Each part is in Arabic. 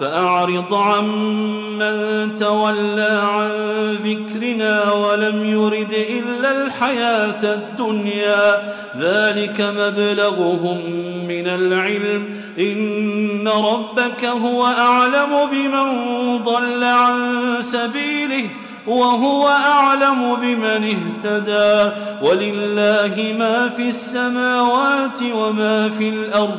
فأعرض عمن تولى عن ذكرنا ولم يرد إلا الحياة الدنيا. ذلك مبلغهم من العلم. إن ربك هو أعلم بمن ضل عن سبيله وهو أعلم بمن اهتدى. ولله ما في السماوات وما في الأرض.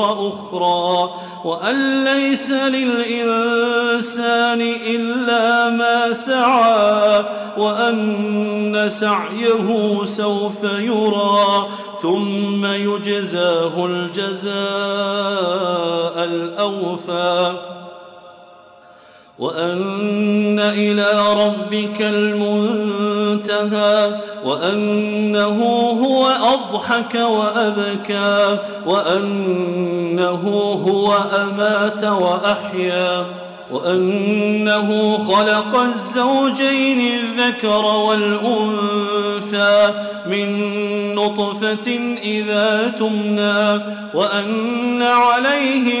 أخرى وأن ليس للإنسان إلا ما سعى وأن سعيه سوف يرى ثم يجزاه الجزاء الأوفى. وأن إلى ربك المنتهى وأنه هو أضحك وأبكى وأنه هو أمات وأحيا وأنه خلق الزوجين الذكر والأنثى من نطفة إذا تمنى وأن عليه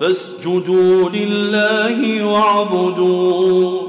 فاسجدوا لله واعبدوا.